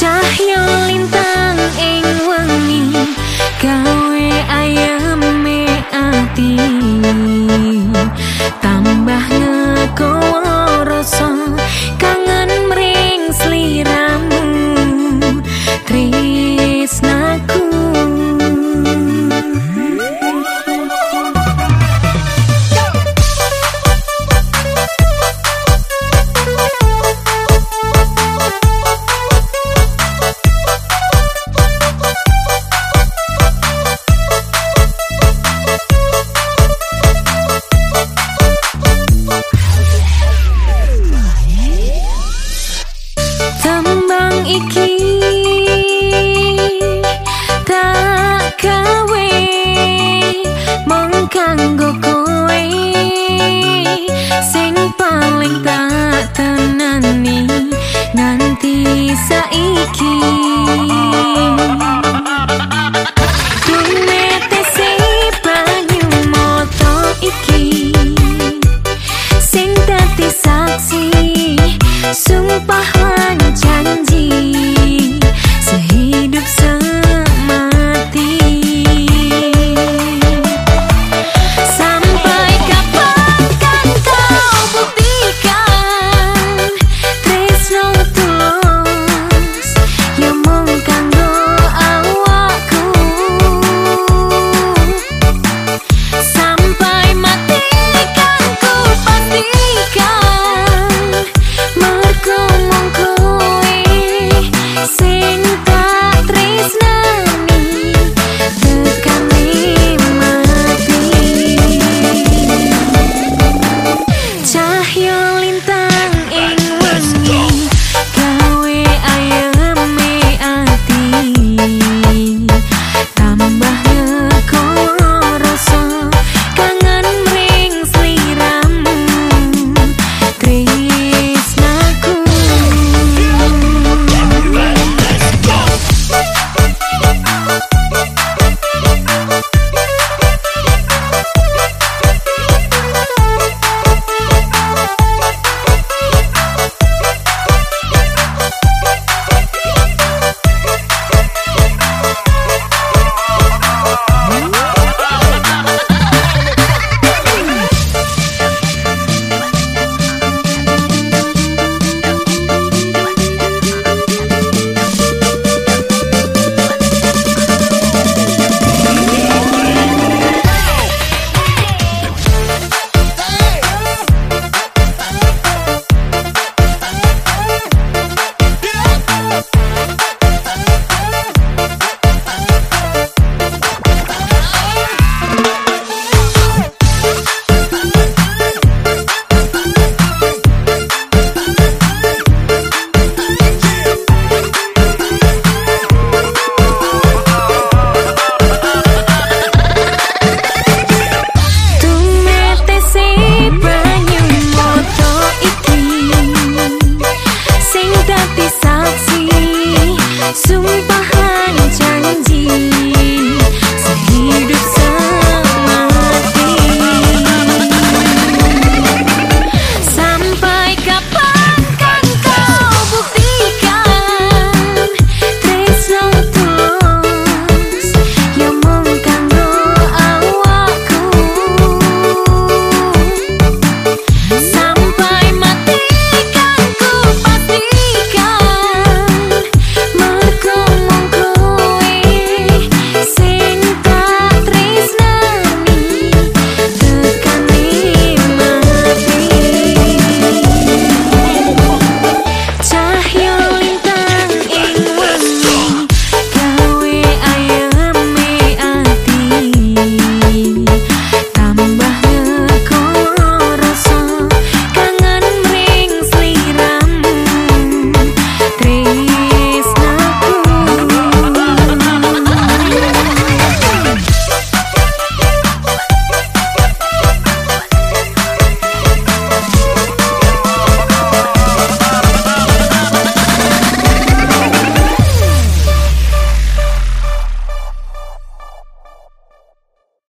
Cahyo lintang ing wengi gawe ayam iki tak gawe mong kanggo kowe sing paling tak tenani nganti saiki. Sumpah